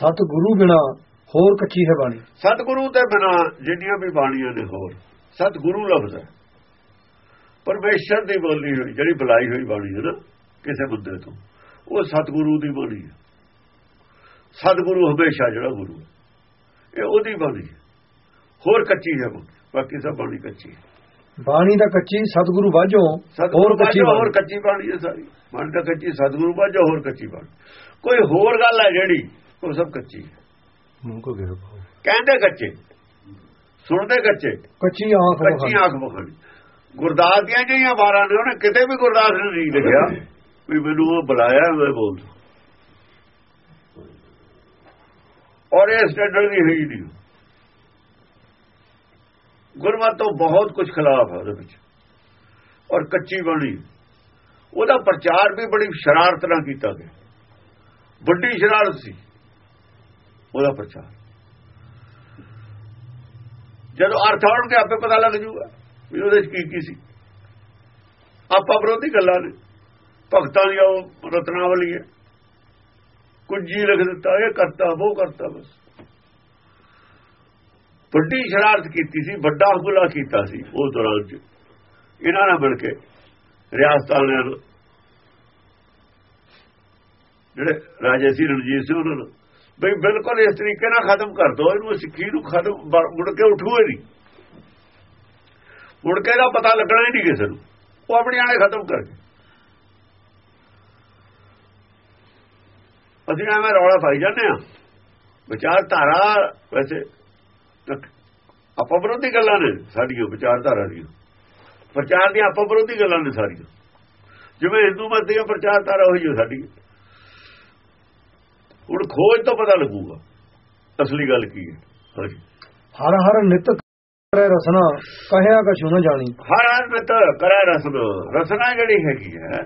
ਸਤਿਗੁਰੂ ਬਿਨਾ ਹੋਰ ਕੱਚੀ ਹੈ ਬਾਣੀ। ਸਤਿਗੁਰੂ ਤੇ ਬਿਨਾ ਜਿੰਨੀਆਂ ਵੀ ਬਾਣੀਆਂ ਨੇ ਹੋਰ ਸਤਿਗੁਰੂ ਲਫ਼ਜ਼ ਹੈ। ਪਰਮੇਸ਼ਰ ਦੀ ਬੋਲੀ ਹੋਈ ਜਿਹੜੀ ਬੁਲਾਈ ਹੋਈ ਬਾਣੀ ਹੈ ਨਾ ਕਿਸੇ ਬੰਦੇ ਤੋਂ ਉਹ ਸਤਿਗੁਰੂ ਦੀ ਬਾਣੀ ਹੈ। ਸਤਿਗੁਰੂ ਹਮੇਸ਼ਾ ਜਿਹੜਾ ਗੁਰੂ ਹੈ ਇਹ ਉਹਦੀ ਬਾਣੀ ਹੈ। ਹੋਰ ਕੱਚੀ ਹੈ ਬਾਕੀ ਸਭ ਬਾਣੀ ਕੱਚੀ ਹੈ। ਬਾਣੀ ਦਾ ਕੱਚੀ ਸਤਿਗੁਰੂ ਵਾਜੋ ਹੋਰ ਕੱਚੀ ਹੋਰ ਕੱਚੀ ਬਾਣੀ ਹੈ ਸਾਰੀ। ਬਾਣੀ ਤਾਂ ਕੱਚੀ ਸਤਿਗੁਰੂ ਬਾਝੋਂ ਹੋਰ ਕੱਚੀ ਬਾਣੀ। ਕੋਈ ਹੋਰ ਗੱਲ ਹੈ ਜਿਹੜੀ ਉਹ ਸਭ ਕੱਚੀ ਮੂੰਹ ਕੋ ਗਿਰ ਕਹਿੰਦੇ ਕੱਚੇ। ਸੁਣਦੇ ਕੱਚੇ। ਕੱਚੀ ਆਂਖ ਕੱਚੀ ਆਂਖ ਬਖਾਣੀ ਗੁਰਦਾਸ ਦੀਆਂ ਜਿਹੜੀਆਂ ਬਾਰਾਂ ਨੇ ਉਹਨੇ ਕਿਤੇ ਵੀ ਗੁਰਦਾਸ ਨੇ ਨਹੀਂ ਲਿਖਿਆ। ਵੀ ਮੈਨੂੰ ਉਹ ਬੁਲਾਇਆ ਮੈਂ ਬੋਲ ਔਰ ਇਹ ਸਟੈਂਡਰਡ ਦੀ ਹੈ ਹੀ ਨਹੀਂ। ਗੁਰਮਤ ਤੋਂ ਬਹੁਤ ਕੁਝ ਖਿਲਾਫ ਹੈ ਉਹਦੇ ਵਿੱਚ। ਔਰ ਕੱਚੀ ਬਾਣੀ। ਉਹਦਾ ਪ੍ਰਚਾਰ ਵੀ ਬੜੀ ਸ਼ਰਾਰਤ ਨਾਲ ਕੀਤਾ ਗਿਆ। ਵੱਡੀ ਸ਼ਰਾਰਤ ਸੀ। ਉਹਦਾ ਪ੍ਰਚਾਰ। ਜਦੋਂ ਅਰਥ ਆਉਣਗੇ ਆਪੇ ਪਤਾ ਲੱਗ ਜੂਗਾ ਵੀ ਉਹਦੇ ਚ ਕੀ ਕੀ ਸੀ। ਆਪਾ ਵਿਰੋਧੀ ਗੱਲਾਂ ਨੇ। ਭਗਤਾਂ ਦੀ ਉਹ ਰਤਨਾਵਲੀ ਹੈ ਕੁੰਜੀ ਲਿਖ ਦਿੱਤਾ, ਇਹ ਕਰਤਾ, ਉਹ ਕਰਤਾ ਬਸ। ਵੱਡੀ ਸ਼ਰਾਰਤ ਕੀਤੀ ਸੀ, ਵੱਡਾ ਹਮਲਾ ਕੀਤਾ ਸੀ ਉਹ ਦੌਰਾਨ ਚ। ਇਹਨਾਂ ਨਾਲ ਮਿਲ ਕੇ ਰਿਆਸਤਾਂ ਵਾਲਿਆਂ ਨੂੰ, ਜਿਹੜੇ ਰਾਜੇ ਸੀ ਰਣਜੀਤ ਸਿੰਘ ਉਹਨਾਂ ਨੂੰ ਬਈ ਬਿਲਕੁਲ ਇਸ ਤਰੀਕੇ ਨਾਲ ਖਤਮ ਕਰ ਦੋ ਇਹਨੂੰ ਸਿੱਖੀ ਨੂੰ ਖਤਮ ਮੁੜ ਕੇ ਉਠੂਏ ਨਹੀਂ। ਮੁੜ ਕੇ ਦਾ ਪਤਾ ਲੱਗਣਾ ਹੀ ਨਹੀਂ ਕਿਸੇ ਨੂੰ। ਉਹ ਆਪਣੇ ਆਲੇ ਖਤਮ ਕਰ ਗਏ। ਅਸੀਂ ਐਵੇਂ ਰੌਲਾ ਪਾਈ ਜਾਂਦੇ ਆ ਵਿਚਾਰ ਧਾਰਾ ਵੈਸੇ ਆਪਾਂ ਵਿਰੋਧੀ ਗੱਲਾਂ ਨੇ ਸਾਡੀਆਂ ਵਿਚਾਰ ਧਾਰਾ ਦੀਆਂ। ਪ੍ਰਚਾਰ ਦੀਆਂ ਆਪਾਂ ਵਿਰੋਧੀ ਗੱਲਾਂ ਨੇ ਸਾਰੀਆਂ। ਜਿਵੇਂ ਹਿੰਦੂ ਮਤ ਦੀਆਂ ਪ੍ਰਚਾਰ ਧਾਰਾ ਹੋਈ ਹੈ ਸਾਡੀ। ਹੁਣ ਖੋਜ ਤੋਂ ਪਤਾ ਲੱਗੂਗਾ। ਅਸਲੀ ਗੱਲ ਕੀ ਹੈ? ਹਰ ਹਰ ਨਿਤ ਕਰੇ ਰਸਨਾ ਕਹਿਆ ਕਛੂ ਨਾ ਜਾਣੀ। ਹਰ ਹਰ ਮਿਤ ਕਰੇ ਰਸਨਾ ਰਸਨਾ ਜਿਹੜੀ ਹੈਗੀ ਹੈ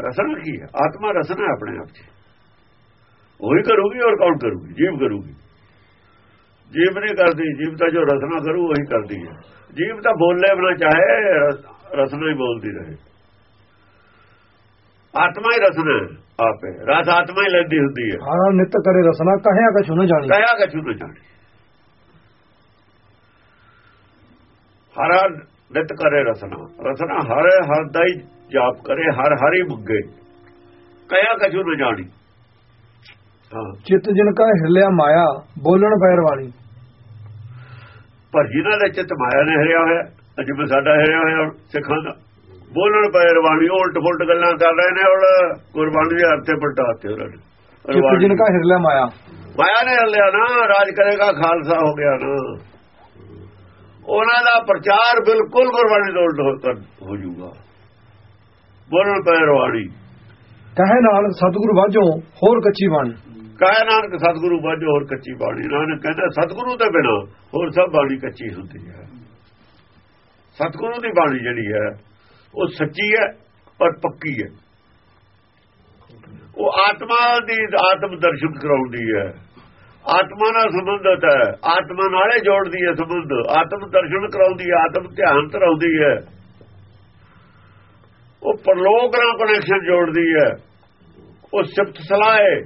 ਰਸਨਾ ਕੀ ਹੈ? ਆਤਮਾ ਰਸਨਾ ਆਪਣੇ ਆਪ 'ਚ। ਉਹੀ ਕਰੂਗੀ ਔਰ ਕੌਣ ਕਰੂਗੀ? ਜੀਵ ਕਰੂਗੀ। ਜੀਵ ਨਹੀਂ ਕਰਦੀ ਜੀਵ ਤਾਂ ਜੋ ਰਸਨਾ ਕਰੂ ਉਹੀ ਕਰਦੀ ਹੈ। ਜੀਵ ਤਾਂ ਬੋਲੇ ਬਣਾ ਚਾਹੇ ਰਸ- ਰਸਨਾ ਹੀ ਬੋਲਦੀ ਰਹੇ। ਆਤਮਾ ਹੀ ਰਸਨਾ ਆਪੇ। ਰਸ ਆਤਮਾ ਹੀ ਲੈਂਦੀ ਹੁੰਦੀ ਹੈ। ਹਰ ਨਿਤ ਕਰੇ ਰਸਨਾ ਕਹਿਆ ਕਛੂ ਨਾ ਜਾਣੀ। ਕਹਿਆ ਕਛੂ ਨਾ ਜਾਣੇ। ਹਰ ਨਿਤ ਕਰੇ ਰਸਨਾ। ਰਸਨਾ ਹਰ ਹਰ ਦਾ ਹੀ ਜਾਪ ਕਰੇ ਹਰ ਹਰੀ ਮੁੱਗੇ। ਕਹਿਆ ਕਛੂ ਨਾ ਜਾਣੀ। ਚਿੱਤ ਜਿਨ ਕਾ ਹਿਰਲਿਆ ਮਾਇਆ ਬੋਲਣ ਪੈਰ ਵਾਲੀ। ਪਰ ਜਿਨ੍ਹਾਂ ਦੇ ਚਿੱਤ ਮਾਇਆ ਨੇ ਹਰਿਆ ਹੋਇਆ ਜਿਵੇਂ ਸਾਡਾ ਹਰਿਆ ਹੋਇਆ ਸਿੱਖਾਂ ਦਾ। ਬੋਲਣ ਪੈਰ ਵਾਲੀ ਉਲਟ ਫੁਲਟ ਗੱਲਾਂ ਕਰ ਰਹੇ ਨੇ ਹੁਣ ਗੁਰਬਾਣੀ ਦੇ ਅਰਥੇ ਪਲਟਾਤੇ ਉਹਨਾਂ ਨੇ। ਜਿਨ ਕਾ ਹਿਰਲਿਆ ਮਾਇਆ। ਮਾਇਆ ਨੇ ਹਲਿਆ ਨਾ ਰਾਜ ਕਰੇਗਾ ਖਾਲਸਾ ਹੋ ਗਿਆ ਨਾ। ਉਹਨਾਂ ਦਾ ਪ੍ਰਚਾਰ ਬਿਲਕੁਲ ਗੁਰਬਾਣੀ ਤੋਂ ਉਲਟ ਹੋ- ਜਾਊਗਾ। ਬੋਲਣ ਪੈਰ ਵਾਲੀ ਕਹੇ ਨਾਲ ਸਤਿਗੁਰੂ ਵਾਜੋ ਹੋਰ ਕੱਚੀ ਬਾਣੀ। ਕਾਇਆ ਨਾਨਕ ਸਤਿਗੁਰੂ ਬਾਝੋ ਹੋਰ ਕੱਚੀ ਬਾਣੀ। ਨਾਨਕ ਕਹਿੰਦਾ ਸਤਿਗੁਰੂ ਤੋਂ ਬਿਨਾ ਹੋਰ ਸਭ ਬਾਣੀ ਕੱਚੀ ਹੁੰਦੀ ਹੈ। ਸਤਿਗੁਰੂ ਦੀ ਬਾਣੀ ਜਿਹੜੀ ਹੈ ਉਹ ਸੱਚੀ ਹੈ, ਪਰ ਪੱਕੀ ਹੈ। ਉਹ ਆਤਮਾ ਦੀ ਆਤਮ ਦਰਸ਼ਨ ਕਰਾਉਂਦੀ ਹੈ। ਆਤਮਾ ਨਾਲ ਸੰਬੰਧਤ ਹੈ। ਆਤਮਾ ਨਾਲੇ ਜੋੜਦੀ ਹੈ ਸੰਬੰਧ। ਆਤਮ ਦਰਸ਼ਨ ਕਰਾਉਂਦੀ ਹੈ, ਆਤਮ ਧਿਆਨ ਕਰਾਉਂਦੀ ਹੈ। ਉਹ ਪਰਲੋਕ ਨਾਲ ਕਨੈਕਸ਼ਨ ਜੋੜਦੀ ਹੈ। ਉਹ ਸਿਫਤ ਸਲਾਹ ਹੈ।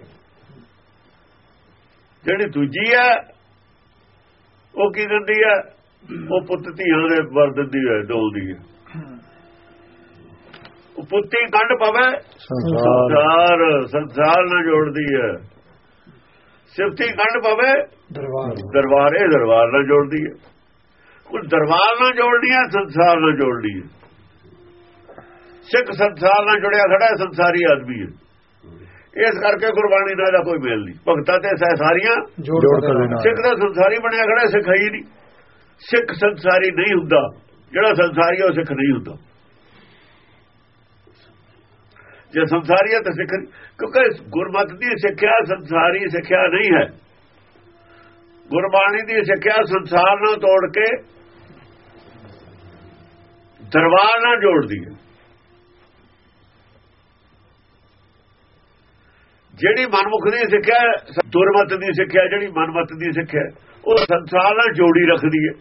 ਜਿਹੜੀ ਦੂਜੀ ਹੈ, ਉਹ ਕੀ ਦਿੰਦੀ ਹੈ? ਉਹ ਪੁੱਤ ਧੀਆਂ ਦੇ ਵਰ ਦਿੰਦੀ ਹੈ ਡੋਲਦੀ ਹੈ। ਪੁੱਤੀ ਕੰਡ ਪਵੇ। ਸੰਸਾਰ। ਸੰਸਾਰ ਨਾਲ ਜੋੜਦੀ ਹੈ। ਸਿਫਤੀ ਕੰਡ ਪਵੇ ਦਰਬਾਰ ਦਰਬਾਰ ਇਹ ਦਰਬਾਰ ਨਾਲ ਜੋੜਦੀ ਹੈ। ਉਹ ਦਰਬਾਰ ਨਾਲ ਜੋੜਦੀ ਹੈ ਸੰਸਾਰ ਨਾਲ ਜੋੜਦੀ ਹੈ। ਸਿੱਖ ਸੰਸਾਰ ਨਾਲ ਜੁੜਿਆ ਖੜਾ ਹੈ, ਸੰਸਾਰੀ ਆਦਮੀ ਹੈ। ਇਸ ਕਰਕੇ ਗੁਰਬਾਣੀ ਨਾਲ ਇਹਦਾ ਕੋਈ ਮੇਲ ਨਹੀਂ। ਭਗਤਾਂ ਤੇ ਸਾਰੀਆਂ। ਜੋੜ ਜੋੜ ਕੇ ਕੇ ਲੈਣਾ। ਸਿੱਖ ਦਾ ਸੰਸਾਰੀ ਬਣਿਆ ਖੜਾ ਸਿੱਖ ਹੈ ਹੀ ਨਹੀਂ। ਸਿੱਖ ਸੰਸਾਰੀ ਨਹੀਂ ਹੁੰਦਾ। ਜਿਹੜਾ ਸੰਸਾਰੀ ਉਹ ਸਿੱਖ ਨਹੀਂ ਹੁੰਦਾ। ਜੇ ਸੰਸਾਰੀ ਹੈ ਤਾਂ ਸਿੱਖ ਕਿਉਂਕਿ ਗੁਰਮਤ ਦੀ ਸਿੱਖਿਆ ਸੰਸਾਰੀ ਸਿੱਖਿਆ ਨਹੀਂ ਹੈ। ਗੁਰਬਾਣੀ ਦੀ ਸਿੱਖਿਆ ਸੰਸਾਰ ਨਾਲ ਤੋੜ ਕੇ ਦਰਬਾਰ ਨਾਲ ਜੋੜਦੀ ਹੈ। ਜਿਹੜੀ ਮਨਮੁਖ ਦੀ ਸਿੱਖਿਆ ਦੁਰਮਤ ਦੀ ਸਿੱਖਿਆ, ਜਿਹੜੀ ਮਨਮਤ ਦੀ ਸਿੱਖਿਆ ਉਹ ਸੰਸਾਰ ਨਾਲ ਜੋੜੀ ਰੱਖਦੀ ਹੈ।